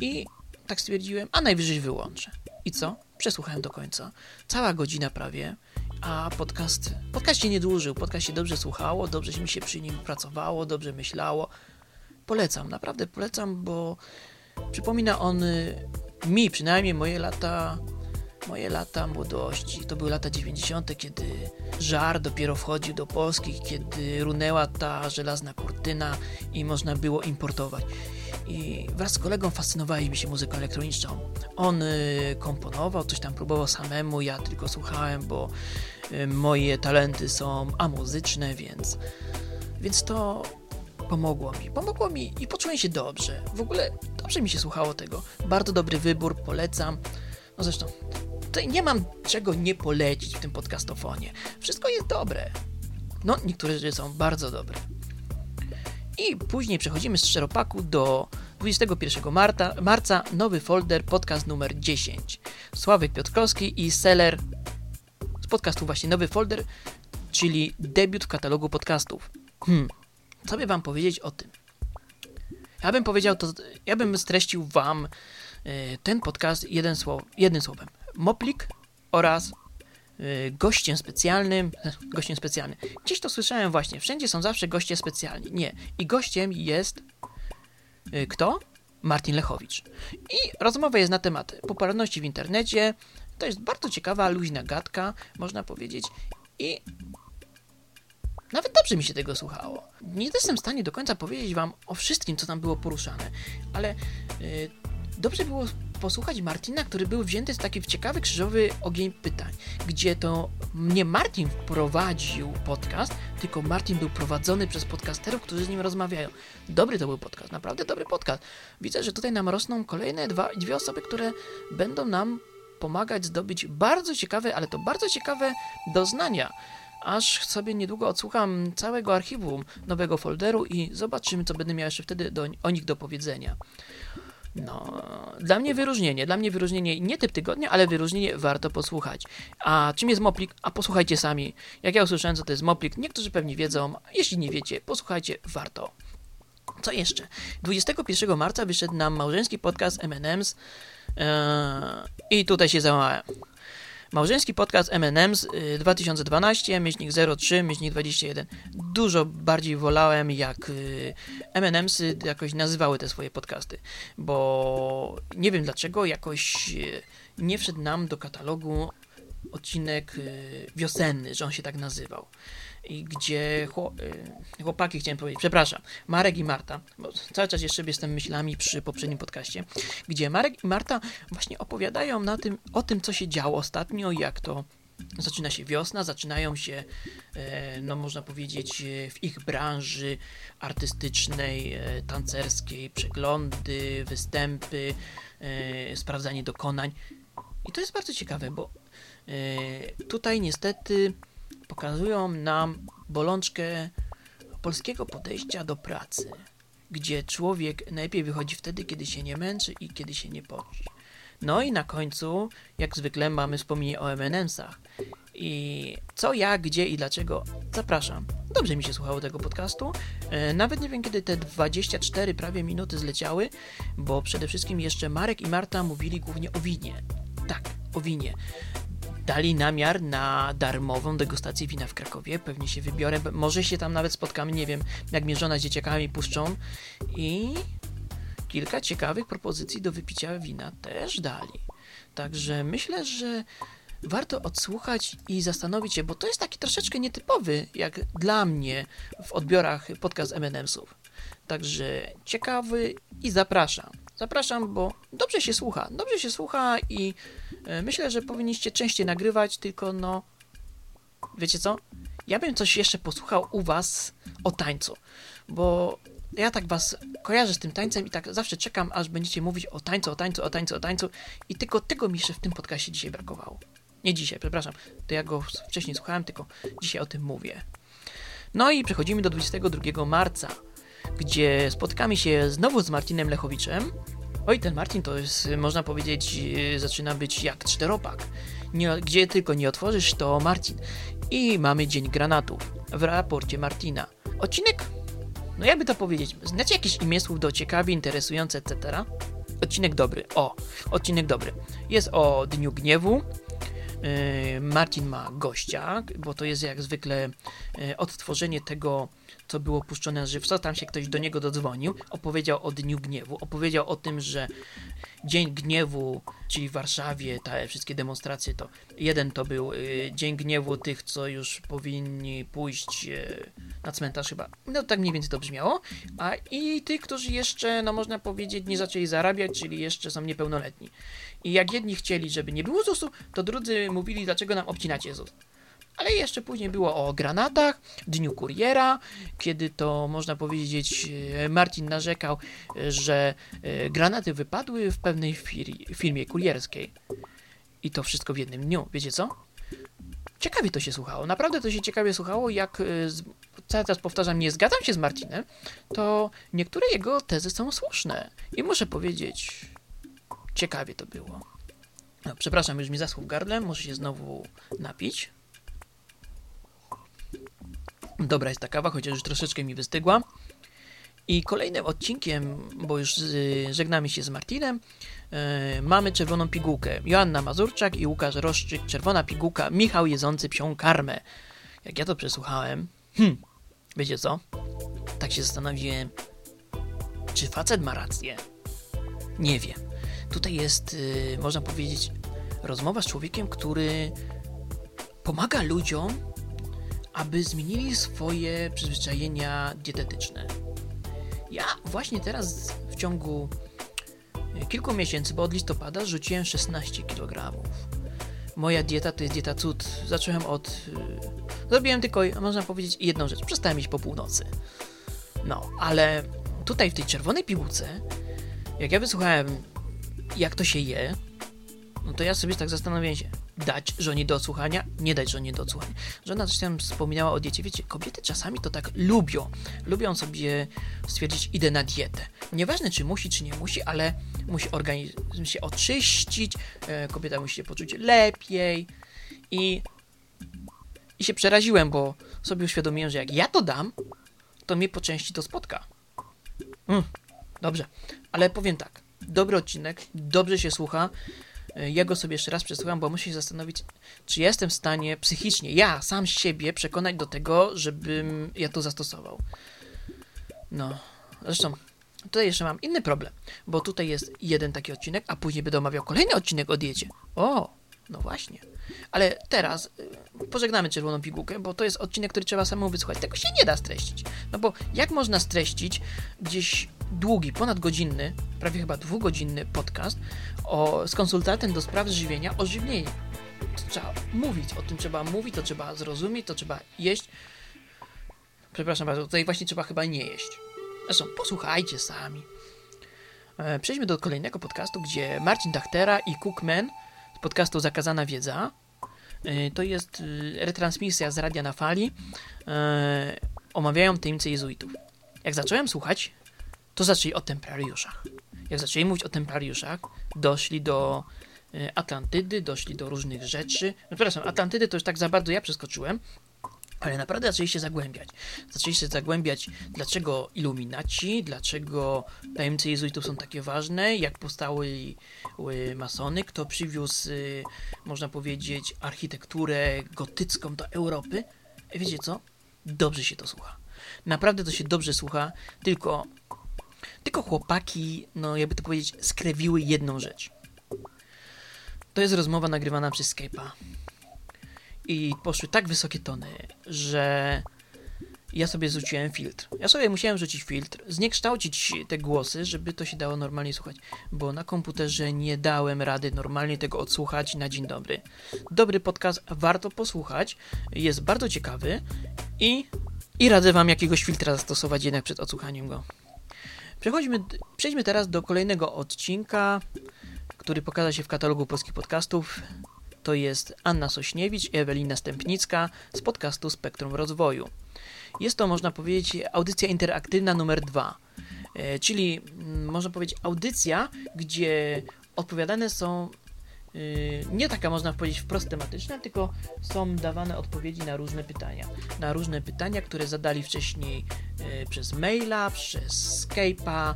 Speaker 1: i tak stwierdziłem, a najwyżej wyłączę. I co? Przesłuchałem do końca. Cała godzina prawie a podcast, podcast się nie dłużył, podcast się dobrze słuchało, dobrze mi się przy nim pracowało, dobrze myślało. Polecam, naprawdę polecam, bo przypomina on y, mi przynajmniej moje lata, moje lata młodości. To były lata 90., kiedy żar dopiero wchodził do Polski, kiedy runęła ta żelazna kurtyna i można było importować. I wraz z kolegą fascynowaliśmy się muzyką elektroniczną. On y, komponował, coś tam próbował samemu, ja tylko słuchałem, bo y, moje talenty są amuzyczne, więc, więc to pomogło mi. Pomogło mi i poczułem się dobrze. W ogóle dobrze mi się słuchało tego. Bardzo dobry wybór, polecam. No zresztą, nie mam czego nie polecić w tym podcastofonie. Wszystko jest dobre. No, niektóre rzeczy są bardzo dobre. I później przechodzimy z czteropaku do 21 marca, marca nowy folder, podcast numer 10. Sławek Piotrkowski i Seller z podcastu właśnie nowy folder, czyli debiut w katalogu podcastów. Hmm, co by wam powiedzieć o tym? Ja bym powiedział to, ja bym streścił wam y, ten podcast jeden słow, jednym słowem. Moplik oraz gościem specjalnym, gościem specjalnym. Gdzieś to słyszałem właśnie, wszędzie są zawsze goście specjalni. Nie. I gościem jest y, kto? Martin Lechowicz. I rozmowa jest na temat popularności w internecie. To jest bardzo ciekawa, luźna gadka, można powiedzieć. I nawet dobrze mi się tego słuchało. Nie jestem w stanie do końca powiedzieć wam o wszystkim, co tam było poruszane, ale yy, dobrze było posłuchać Martina, który był wzięty z taki ciekawy krzyżowy ogień pytań, gdzie to nie Martin wprowadził podcast, tylko Martin był prowadzony przez podcasterów, którzy z nim rozmawiają. Dobry to był podcast, naprawdę dobry podcast. Widzę, że tutaj nam rosną kolejne dwa, dwie osoby, które będą nam pomagać zdobyć bardzo ciekawe, ale to bardzo ciekawe doznania aż sobie niedługo odsłucham całego archiwum nowego folderu i zobaczymy, co będę miał jeszcze wtedy do, o nich do powiedzenia. No, dla mnie wyróżnienie, dla mnie wyróżnienie nie typ tygodnia, ale wyróżnienie warto posłuchać. A czym jest Moplik? A posłuchajcie sami. Jak ja usłyszałem, co to jest Moplik, niektórzy pewnie wiedzą, jeśli nie wiecie, posłuchajcie, warto. Co jeszcze? 21 marca wyszedł nam małżeński podcast M&M's yy, i tutaj się załamałem. Małżeński podcast M&M's 2012, myślnik 03, myślnik 21. Dużo bardziej wolałem, jak y, M&M's jakoś nazywały te swoje podcasty, bo nie wiem dlaczego, jakoś y, nie wszedł nam do katalogu odcinek y, wiosenny, że on się tak nazywał i gdzie y, chłopaki, chciałem powiedzieć, przepraszam, Marek i Marta, bo cały czas jeszcze jestem myślami przy poprzednim podcaście, gdzie Marek i Marta właśnie opowiadają na tym, o tym, co się działo ostatnio, jak to zaczyna się wiosna, zaczynają się, e, no można powiedzieć, e, w ich branży artystycznej, e, tancerskiej, przeglądy, występy, sprawdzanie dokonań. I to jest bardzo ciekawe, bo tutaj niestety pokazują nam bolączkę polskiego podejścia do pracy, gdzie człowiek najlepiej wychodzi wtedy, kiedy się nie męczy i kiedy się nie poci. No i na końcu, jak zwykle, mamy wspomnienie o M&M'sach. I co, jak, gdzie i dlaczego? Zapraszam. Dobrze mi się słuchało tego podcastu. E, nawet nie wiem, kiedy te 24 prawie minuty zleciały, bo przede wszystkim jeszcze Marek i Marta mówili głównie o winie. Tak, o winie dali namiar na darmową degustację wina w Krakowie. Pewnie się wybiorę, może się tam nawet spotkamy, nie wiem, jak mnie żona z dzieciakami puszczą. I kilka ciekawych propozycji do wypicia wina też dali. Także myślę, że warto odsłuchać i zastanowić się, bo to jest taki troszeczkę nietypowy, jak dla mnie w odbiorach podcast M&M'sów. Także ciekawy i zapraszam. Zapraszam, bo dobrze się słucha. Dobrze się słucha i e, myślę, że powinniście częściej nagrywać, tylko no. Wiecie co? Ja bym coś jeszcze posłuchał u Was o tańcu, bo ja tak Was kojarzę z tym tańcem i tak zawsze czekam, aż będziecie mówić o tańcu, o tańcu, o tańcu, o tańcu i tylko tego mi jeszcze w tym podcastie dzisiaj brakowało. Nie dzisiaj, przepraszam, to ja go wcześniej słuchałem, tylko dzisiaj o tym mówię. No i przechodzimy do 22 marca gdzie spotkamy się znowu z Martinem Lechowiczem. Oj, ten Martin to jest, można powiedzieć, e, zaczyna być jak czteropak. Nie, gdzie tylko nie otworzysz, to Marcin. I mamy Dzień Granatów w raporcie Martina. Odcinek, no jakby to powiedzieć, znacie jakieś imię słów do ciekawie, interesujące, etc.? Odcinek dobry. O, odcinek dobry. Jest o Dniu Gniewu, e, Martin ma gościa, bo to jest jak zwykle e, odtworzenie tego co było puszczone na żywca, tam się ktoś do niego dodzwonił, opowiedział o Dniu Gniewu, opowiedział o tym, że Dzień Gniewu, czyli w Warszawie, te wszystkie demonstracje, to jeden to był y, Dzień Gniewu tych, co już powinni pójść na cmentarz chyba, no tak mniej więcej to brzmiało, a i tych, którzy jeszcze, no można powiedzieć, nie zaczęli zarabiać, czyli jeszcze są niepełnoletni. I jak jedni chcieli, żeby nie było ZUS-u, to drudzy mówili, dlaczego nam obcinacie ZUS. Ale jeszcze później było o granatach, Dniu Kuriera, kiedy to można powiedzieć, e, Marcin narzekał, e, że e, granaty wypadły w pewnej firmie kurierskiej. I to wszystko w jednym dniu. Wiecie co? Ciekawie to się słuchało. Naprawdę to się ciekawie słuchało. Jak cały czas powtarzam, nie zgadzam się z Martinem, to niektóre jego tezy są słuszne. I muszę powiedzieć, ciekawie to było. No, przepraszam, już mi zaschł w gardle, muszę się znowu napić. Dobra jest ta kawa, chociaż już troszeczkę mi wystygła. I kolejnym odcinkiem, bo już żegnamy się z Martinem, y, mamy czerwoną pigułkę. Joanna Mazurczak i Łukasz Roszczyk, czerwona pigułka, Michał jedzący psią karmę. Jak ja to przesłuchałem, hmm, wiecie co? Tak się zastanowiłem, czy facet ma rację? Nie wiem. Tutaj jest, y, można powiedzieć, rozmowa z człowiekiem, który pomaga ludziom, aby zmienili swoje przyzwyczajenia dietetyczne. Ja właśnie teraz w ciągu e, kilku miesięcy, bo od listopada rzuciłem 16 kg. Moja dieta to jest dieta cud. Zacząłem od. Yy, zrobiłem tylko, można powiedzieć, jedną rzecz. Przestałem iść po północy. No, ale tutaj w tej czerwonej piłce, jak ja wysłuchałem, jak to się je, no to ja sobie tak zastanawiałem się, dać żonie do odsłuchania, nie dać żonie do odsłuchania. Żona coś tam wspominała o diecie. Wiecie, kobiety czasami to tak lubią. Lubią sobie stwierdzić, idę na dietę. Nieważne, czy musi, czy nie musi, ale musi organizm się oczyścić, e, kobieta musi się poczuć lepiej i, i się przeraziłem, bo sobie uświadomiłem, że jak ja to dam, to mnie po części to spotka. Mm, dobrze, ale powiem tak, dobry odcinek, dobrze się słucha, E, ja go sobie jeszcze raz przesłucham, bo muszę się zastanowić, czy jestem w stanie psychicznie, ja sam siebie przekonać do tego, żebym ja to zastosował. No, zresztą tutaj jeszcze mam inny problem, bo tutaj jest jeden taki odcinek, a później będę omawiał kolejny odcinek o diecie. O, no właśnie. Ale teraz y, pożegnamy czerwoną pigułkę, bo to jest odcinek, który trzeba samemu wysłuchać. Tego się nie da streścić. No bo jak można streścić gdzieś długi, ponad godzinny, prawie chyba dwugodzinny podcast o, z konsultantem do spraw żywienia o żywieniu? To trzeba mówić, o tym trzeba mówić, to trzeba zrozumieć, to trzeba jeść. Przepraszam bardzo, tutaj właśnie trzeba chyba nie jeść. Zresztą posłuchajcie sami. E, przejdźmy do kolejnego podcastu, gdzie Marcin Dachtera i Cookman podcastu Zakazana Wiedza. E, to jest e, retransmisja z Radia na Fali. Omawiają tajemnice jezuitów. Jak zacząłem słuchać, to zaczęli o templariuszach. Jak zaczęli mówić o templariuszach, doszli do Atlantydy, doszli do różnych rzeczy. No, przepraszam, Atlantydy to już tak za bardzo ja przeskoczyłem, ale naprawdę zaczęli się zagłębiać. Zaczęli się zagłębiać, dlaczego iluminaci, dlaczego tajemnice jezuitów są takie ważne, jak powstały masony, kto przywiózł, y, można powiedzieć, architekturę gotycką do Europy. Wiecie co? Dobrze się to słucha. Naprawdę to się dobrze słucha, tylko, tylko chłopaki, no jakby to powiedzieć, skrewiły jedną rzecz. To jest rozmowa nagrywana przez Skype'a i poszły tak wysokie tony, że ja sobie zrzuciłem filtr. Ja sobie musiałem rzucić filtr, zniekształcić te głosy, żeby to się dało normalnie słuchać, bo na komputerze nie dałem rady normalnie tego odsłuchać na dzień dobry. Dobry podcast, warto posłuchać, jest bardzo ciekawy i, i radzę wam jakiegoś filtra zastosować jednak przed odsłuchaniem go. Przechodźmy, przejdźmy teraz do kolejnego odcinka, który pokaże się w katalogu polskich podcastów to jest Anna Sośniewicz i Ewelina Stępnicka z podcastu Spektrum Rozwoju. Jest to, można powiedzieć, audycja interaktywna numer dwa, e, czyli mm, można powiedzieć audycja, gdzie odpowiadane są nie taka można powiedzieć wprost tematyczna, tylko są dawane odpowiedzi na różne pytania. Na różne pytania, które zadali wcześniej e, przez maila, przez Skype'a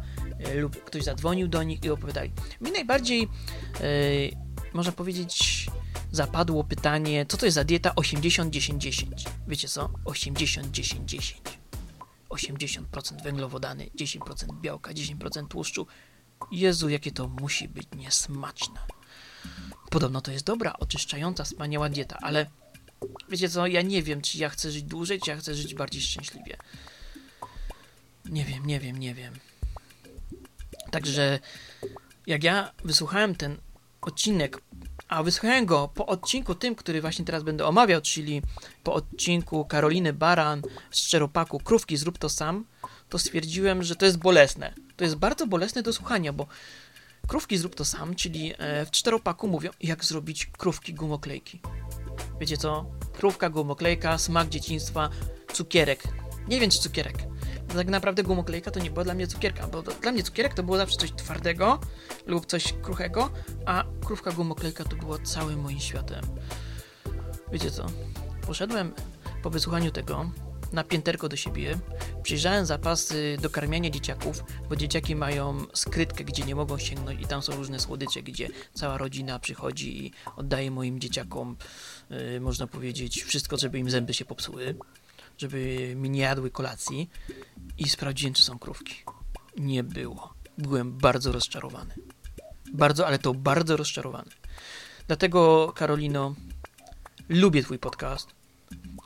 Speaker 1: lub ktoś zadzwonił do nich i opowiadali. Mi najbardziej można powiedzieć zapadło pytanie, co to jest za dieta 80-10-10? Wiecie co? 80-10-10. 80% węglowodany, 10% białka, 10% tłuszczu. Jezu, jakie to musi być niesmaczne. Podobno to jest dobra, oczyszczająca, wspaniała dieta, ale wiecie co, ja nie wiem, czy ja chcę żyć dłużej, czy ja chcę żyć bardziej szczęśliwie. Nie wiem, nie wiem, nie wiem. Także jak ja wysłuchałem ten odcinek a wysłuchałem go po odcinku tym, który właśnie teraz będę omawiał, czyli po odcinku Karoliny Baran z Szczeropaku Krówki zrób to sam, to stwierdziłem, że to jest bolesne. To jest bardzo bolesne do słuchania, bo krówki zrób to sam, czyli e, w Czteropaku mówią, jak zrobić krówki gumoklejki. Wiecie co? Krówka, gumoklejka, smak dzieciństwa, cukierek. Nie wiem, czy cukierek tak naprawdę gumoklejka to nie była dla mnie cukierka, bo dla mnie cukierek to było zawsze coś twardego lub coś kruchego, a krówka gumoklejka to było całym moim światem. Wiecie co? Poszedłem po wysłuchaniu tego na pięterko do siebie, przyjrzałem zapasy do karmiania dzieciaków, bo dzieciaki mają skrytkę, gdzie nie mogą sięgnąć i tam są różne słodycze, gdzie cała rodzina przychodzi i oddaje moim dzieciakom, yy, można powiedzieć, wszystko, żeby im zęby się popsuły, żeby mi nie jadły kolacji i sprawdziłem, czy są krówki. Nie było. Byłem bardzo rozczarowany. Bardzo, ale to bardzo rozczarowany. Dlatego, Karolino, lubię Twój podcast.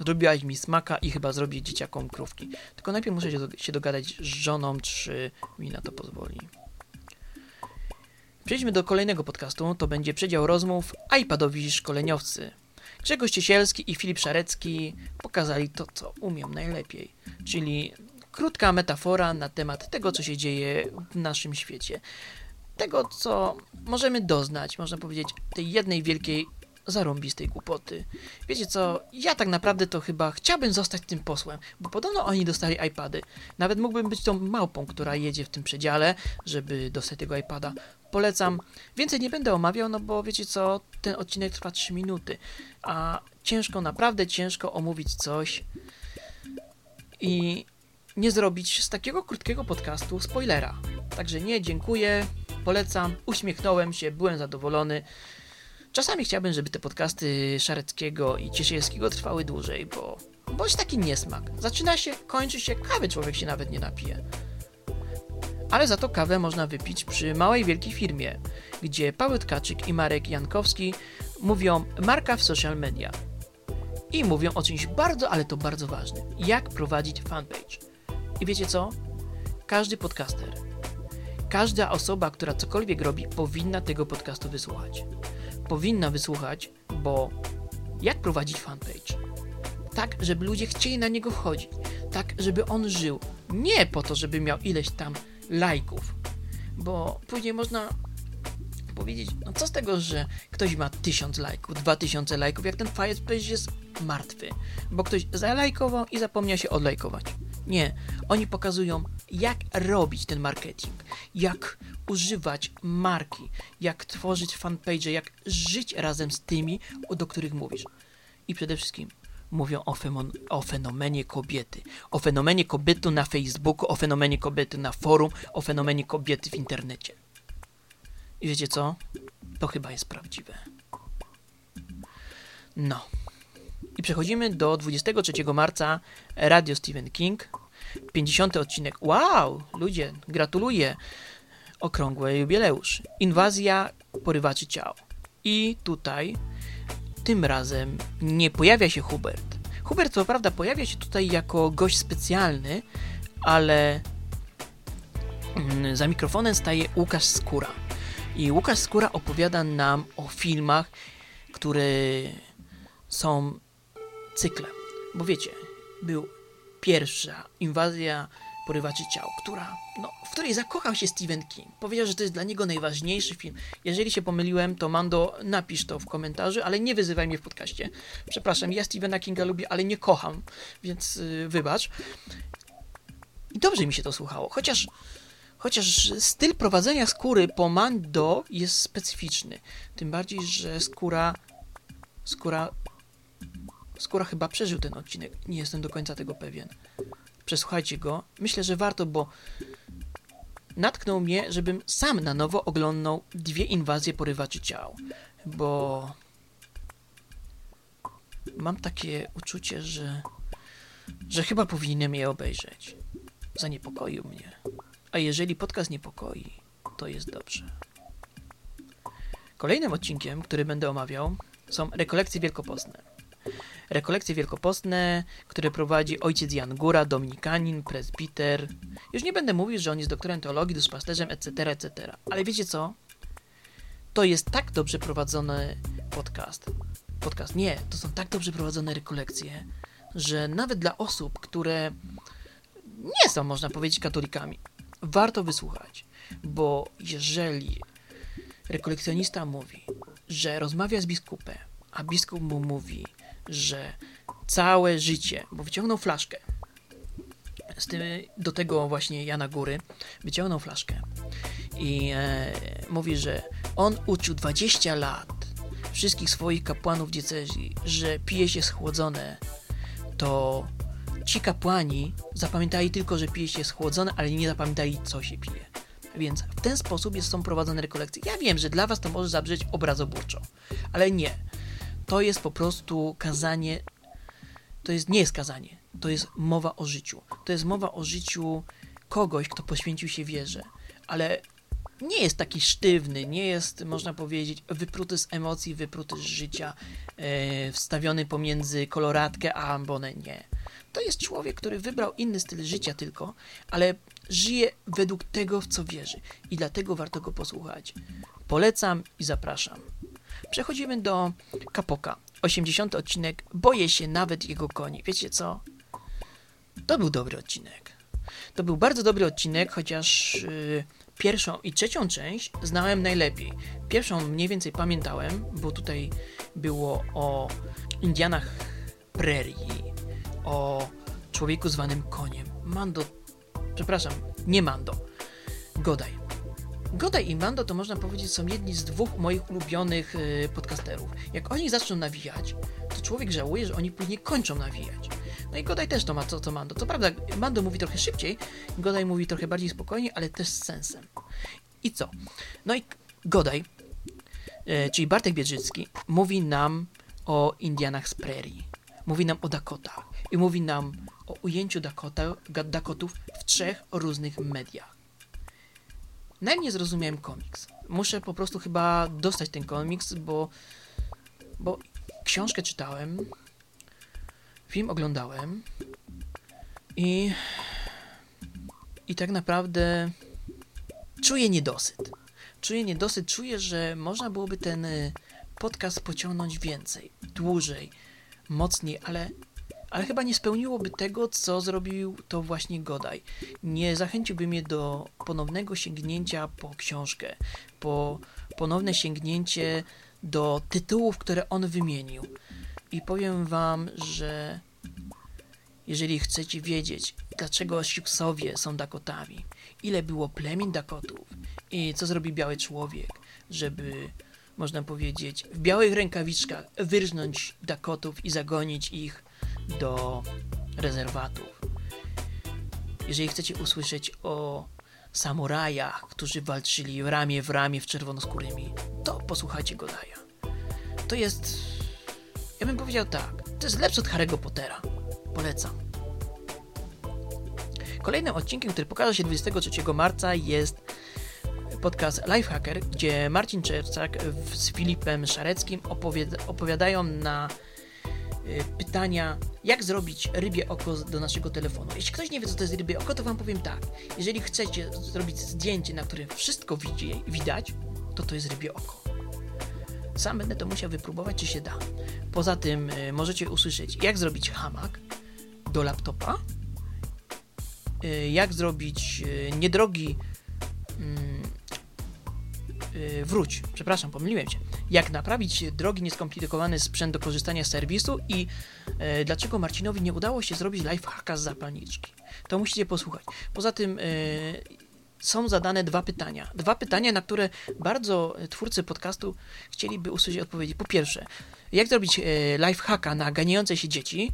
Speaker 1: Zrobiłaś mi smaka i chyba zrobię dzieciakom krówki. Tylko najpierw muszę się dogadać z żoną, czy mi na to pozwoli. Przejdźmy do kolejnego podcastu. To będzie przedział rozmów iPadowi szkoleniowcy. Grzegorz Ciesielski i Filip Szarecki pokazali to, co umiem najlepiej, czyli krótka metafora na temat tego, co się dzieje w naszym świecie. Tego, co możemy doznać, można powiedzieć, tej jednej wielkiej zarąbistej głupoty. Wiecie co, ja tak naprawdę to chyba chciałbym zostać tym posłem, bo podobno oni dostali iPady. Nawet mógłbym być tą małpą, która jedzie w tym przedziale, żeby dostać tego iPada. Polecam. Więcej nie będę omawiał, no bo wiecie co, ten odcinek trwa 3 minuty, a ciężko, naprawdę ciężko omówić coś i nie zrobić z takiego krótkiego podcastu spoilera. Także nie, dziękuję, polecam, uśmiechnąłem się, byłem zadowolony. Czasami chciałbym, żeby te podcasty Szareckiego i Ciesielskiego trwały dłużej, bo bądź taki niesmak. Zaczyna się, kończy się, kawy człowiek się nawet nie napije. Ale za to kawę można wypić przy małej wielkiej firmie, gdzie Paweł Tkaczyk i Marek Jankowski mówią marka w social media. I mówią o czymś bardzo, ale to bardzo ważnym. Jak prowadzić fanpage. I wiecie co? Każdy podcaster, każda osoba, która cokolwiek robi, powinna tego podcastu wysłuchać powinna wysłuchać, bo jak prowadzić fanpage? Tak, żeby ludzie chcieli na niego wchodzić. Tak, żeby on żył. Nie po to, żeby miał ileś tam lajków. Bo później można powiedzieć, no co z tego, że ktoś ma tysiąc lajków, dwa tysiące lajków, jak ten fanpage jest martwy. Bo ktoś zalajkował i zapomniał się odlajkować. Nie, oni pokazują, jak robić ten marketing, jak używać marki, jak tworzyć fanpage, jak żyć razem z tymi, do których mówisz. I przede wszystkim mówią o, femon, o fenomenie kobiety, o fenomenie kobiety na Facebooku, o fenomenie kobiety na forum, o fenomenie kobiety w internecie. I wiecie co? To chyba jest prawdziwe. No. I przechodzimy do 23 marca Radio Stephen King. 50 odcinek. Wow, ludzie, gratuluję. Okrągły jubileusz. Inwazja porywaczy ciał. I tutaj tym razem nie pojawia się Hubert. Hubert co prawda pojawia się tutaj jako gość specjalny, ale mm, za mikrofonem staje Łukasz Skóra. I Łukasz Skóra opowiada nam o filmach, które są cyklem. Bo wiecie, był pierwsza inwazja porywaczy ciał, która, no, w której zakochał się Stephen King. Powiedział, że to jest dla niego najważniejszy film. Jeżeli się pomyliłem, to Mando, napisz to w komentarzu, ale nie wyzywaj mnie w podcaście. Przepraszam, ja Stephena Kinga lubię, ale nie kocham, więc yy, wybacz. I dobrze mi się to słuchało, chociaż Chociaż styl prowadzenia skóry po Mando jest specyficzny. Tym bardziej, że skóra. Skóra. Skóra chyba przeżył ten odcinek. Nie jestem do końca tego pewien. Przesłuchajcie go. Myślę, że warto, bo natknął mnie, żebym sam na nowo oglądał dwie inwazje porywaczy ciał. Bo mam takie uczucie, że. że chyba powinienem je obejrzeć. Zaniepokoił mnie. A jeżeli podcast niepokoi, to jest dobrze. Kolejnym odcinkiem, który będę omawiał, są rekolekcje wielkopostne. Rekolekcje wielkopostne, które prowadzi ojciec Jan Góra, dominikanin, prezbiter. Już nie będę mówił, że on jest doktorem teologii, duszpasterzem, etc., etc. Ale wiecie co? To jest tak dobrze prowadzony podcast. Podcast nie, to są tak dobrze prowadzone rekolekcje, że nawet dla osób, które nie są, można powiedzieć, katolikami, warto wysłuchać, bo jeżeli rekolekcjonista mówi, że rozmawia z biskupem, a biskup mu mówi, że całe życie, bo wyciągnął flaszkę, z tym, do tego właśnie Jana Góry, wyciągnął flaszkę i e, mówi, że on uczył 20 lat wszystkich swoich kapłanów diecezji, że pije się schłodzone, to ci kapłani zapamiętali tylko, że pije się schłodzone, ale nie zapamiętali, co się pije. Więc w ten sposób jest, są prowadzone rekolekcje. Ja wiem, że dla was to może zabrzeć obrazoburczo, ale nie. To jest po prostu kazanie, to jest, nie jest kazanie, to jest mowa o życiu. To jest mowa o życiu kogoś, kto poświęcił się wierze, ale nie jest taki sztywny, nie jest, można powiedzieć, wypruty z emocji, wypruty z życia, e, wstawiony pomiędzy koloratkę a ambonę. Nie. To jest człowiek, który wybrał inny styl życia tylko, ale żyje według tego, w co wierzy. I dlatego warto go posłuchać. Polecam i zapraszam. Przechodzimy do Kapoka. 80 odcinek. Boję się nawet jego koni. Wiecie co? To był dobry odcinek. To był bardzo dobry odcinek, chociaż yy, pierwszą i trzecią część znałem najlepiej. Pierwszą mniej więcej pamiętałem, bo tutaj było o Indianach prerii, o człowieku zwanym koniem. Mando, przepraszam, nie Mando, Godaj. Godaj i Mando to można powiedzieć są jedni z dwóch moich ulubionych yy, podcasterów. Jak oni zaczną nawijać, to człowiek żałuje, że oni później kończą nawijać. No i Godaj też to ma co, co Mando. Co prawda, Mando mówi trochę szybciej, Godaj mówi trochę bardziej spokojnie, ale też z sensem. I co? No i Godaj, e, czyli Bartek Biedrzycki, mówi nam o Indianach z prerii. Mówi nam o Dakotach. I mówi nam o ujęciu Dakota, Dakotów w trzech różnych mediach. Najmniej zrozumiałem komiks. Muszę po prostu chyba dostać ten komiks, bo, bo książkę czytałem, film oglądałem i, i tak naprawdę czuję niedosyt. Czuję niedosyt, czuję, że można byłoby ten y, podcast pociągnąć więcej, dłużej, mocniej, ale, ale chyba nie spełniłoby tego, co zrobił to właśnie Godaj. Nie zachęciłby mnie do ponownego sięgnięcia po książkę, po ponowne sięgnięcie do tytułów, które on wymienił. I powiem wam, że jeżeli chcecie wiedzieć, dlaczego Siuksowie są Dakotami, ile było plemień Dakotów i co zrobi biały człowiek, żeby, można powiedzieć, w białych rękawiczkach wyrżnąć Dakotów i zagonić ich do rezerwatów. Jeżeli chcecie usłyszeć o samurajach, którzy walczyli ramię w ramię w czerwonoskórymi, to posłuchajcie Godaja. To jest, ja bym powiedział tak, to jest lepsze od Harry'ego Pottera. Polecam. Kolejnym odcinkiem, który pokaże się 23 marca jest podcast Lifehacker, gdzie Marcin Czerczak z Filipem Szareckim opowiadają na pytania, jak zrobić rybie oko do naszego telefonu. Jeśli ktoś nie wie, co to jest rybie oko, to wam powiem tak. Jeżeli chcecie zrobić zdjęcie, na którym wszystko widzi, widać, to to jest rybie oko. Sam będę to musiał wypróbować, czy się da. Poza tym y, możecie usłyszeć, jak zrobić hamak do laptopa, y, jak zrobić y, niedrogi mm, wróć, przepraszam, pomyliłem się. Jak naprawić drogi, nieskomplikowany sprzęt do korzystania z serwisu i dlaczego Marcinowi nie udało się zrobić lifehacka z zapalniczki. To musicie posłuchać. Poza tym są zadane dwa pytania. Dwa pytania, na które bardzo twórcy podcastu chcieliby usłyszeć odpowiedzi. Po pierwsze, jak zrobić e, lifehacka na ganiające się dzieci?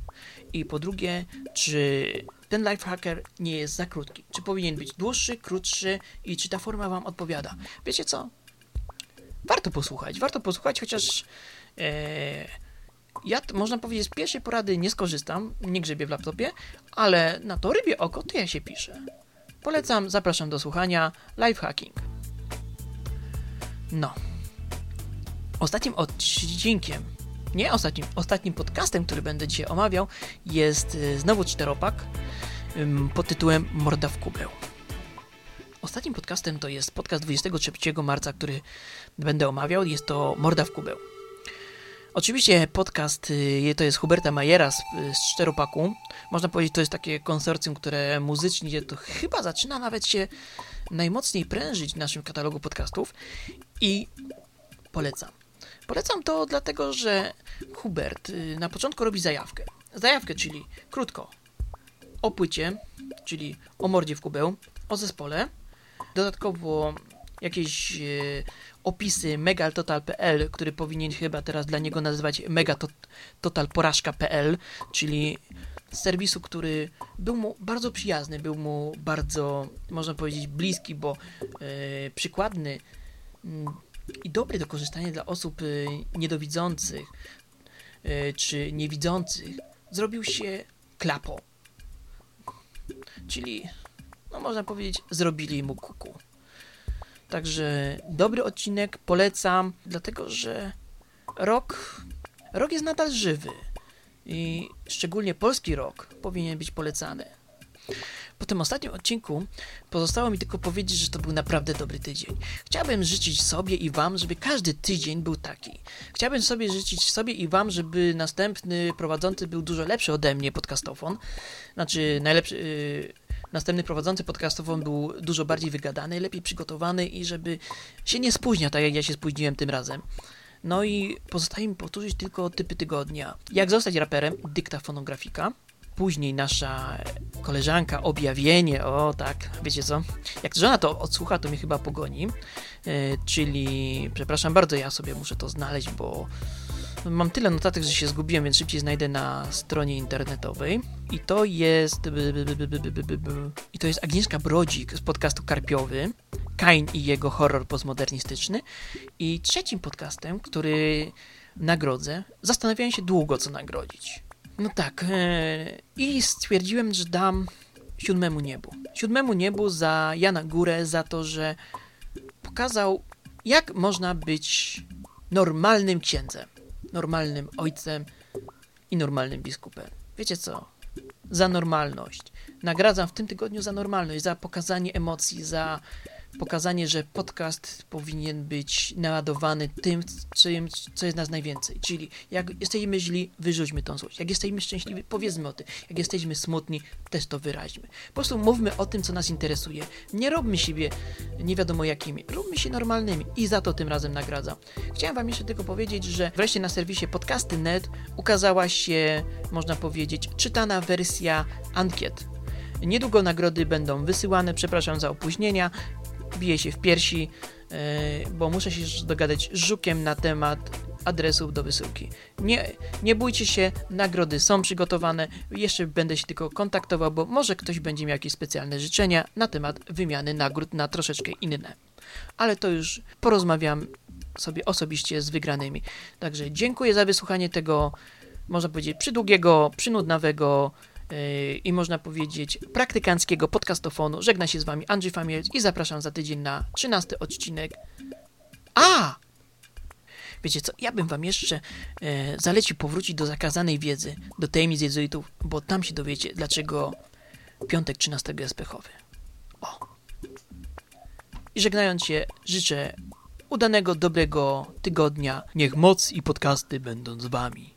Speaker 1: I po drugie, czy ten lifehacker nie jest za krótki? Czy powinien być dłuższy, krótszy i czy ta forma Wam odpowiada? Wiecie co? Warto posłuchać, warto posłuchać, chociaż e, ja, można powiedzieć, z pierwszej porady nie skorzystam, nie grzebię w laptopie, ale na to rybie oko to ja się piszę. Polecam, zapraszam do słuchania. Lifehacking. No. Ostatnim odcinkiem, nie ostatnim, ostatnim podcastem, który będę dzisiaj omawiał, jest y, znowu czteropak pod tytułem Morda w kubeł. Ostatnim podcastem to jest podcast 23 marca, który będę omawiał. Jest to Morda w kubeł. Oczywiście podcast y, to jest Huberta Majera z, z Czteropaku. Można powiedzieć, to jest takie konsorcjum, które muzycznie to chyba zaczyna nawet się najmocniej prężyć w naszym katalogu podcastów i polecam. Polecam to dlatego, że Hubert y, na początku robi zajawkę. Zajawkę, czyli krótko o płycie, czyli o mordzie w kubeł, o zespole. Dodatkowo jakieś e, opisy megaltotal.pl, który powinien chyba teraz dla niego nazywać megatotalporażka.pl, czyli serwisu, który był mu bardzo przyjazny, był mu bardzo, można powiedzieć, bliski, bo e, przykładny mm, i dobry do korzystania dla osób e, niedowidzących czy niewidzących, zrobił się klapą. Czyli, no można powiedzieć, zrobili mu kuku. Także dobry odcinek, polecam, dlatego że rok, rok jest nadal żywy i szczególnie polski rok powinien być polecany. Po tym ostatnim odcinku pozostało mi tylko powiedzieć, że to był naprawdę dobry tydzień. Chciałbym życzyć sobie i Wam, żeby każdy tydzień był taki. Chciałbym sobie życzyć sobie i Wam, żeby następny prowadzący był dużo lepszy ode mnie, podcastofon. Znaczy, najlepszy. Yy, następny prowadzący podcastofon był dużo bardziej wygadany, lepiej przygotowany i żeby się nie spóźniał, tak jak ja się spóźniłem tym razem. No i pozostaje mi powtórzyć tylko typy tygodnia. Jak zostać raperem? Dykta fonografika. Później nasza koleżanka objawienie, o tak, wiecie co? Jak żona to odsłucha, to mnie chyba pogoni. E, czyli, przepraszam bardzo, ja sobie muszę to znaleźć, bo mam tyle notatek, że się zgubiłem, więc szybciej znajdę na stronie internetowej. I to jest. I to jest Agnieszka Brodzik z podcastu Karpiowy. Kain i jego horror postmodernistyczny. I trzecim podcastem, który nagrodzę, zastanawiałem się długo, co nagrodzić. No tak, e, i stwierdziłem, że dam siódmemu niebu. Siódmemu niebu za Jana Górę, za to, że pokazał, jak można być normalnym księdzem, normalnym ojcem i normalnym biskupem. Wiecie co? Za normalność. Nagradzam w tym tygodniu za normalność, za pokazanie emocji, za pokazanie, że podcast powinien być naładowany tym, co jest nas najwięcej. Czyli jak jesteśmy źli, wyrzućmy tą złość. Jak jesteśmy szczęśliwi, powiedzmy o tym. Jak jesteśmy smutni, też to wyraźmy. Po prostu mówmy o tym, co nas interesuje. Nie robmy siebie nie wiadomo jakimi. Róbmy się normalnymi i za to tym razem nagradzam. Chciałem wam jeszcze tylko powiedzieć, że wreszcie na serwisie podcasty.net ukazała się, można powiedzieć, czytana wersja ankiet Niedługo nagrody będą wysyłane, przepraszam za opóźnienia bije się w piersi, e, bo muszę się dogadać z Żukiem na temat adresów do wysyłki. Nie, nie bójcie się, nagrody są przygotowane, jeszcze będę się tylko kontaktował, bo może ktoś będzie miał jakieś specjalne życzenia na temat wymiany nagród na troszeczkę inne. Ale to już porozmawiam sobie osobiście z wygranymi. Także dziękuję za wysłuchanie tego, można powiedzieć, przydługiego, przynudnawego, i można powiedzieć praktykanckiego podcastofonu. Żegna się z wami Andrzej Famielc i zapraszam za tydzień na 13 odcinek. A! Wiecie co, ja bym wam jeszcze e, zalecił powrócić do zakazanej wiedzy, do tajemnic jezuitów, bo tam się dowiecie, dlaczego piątek 13 jest pechowy. O! I żegnając się, życzę udanego, dobrego tygodnia. Niech moc i podcasty będą z wami.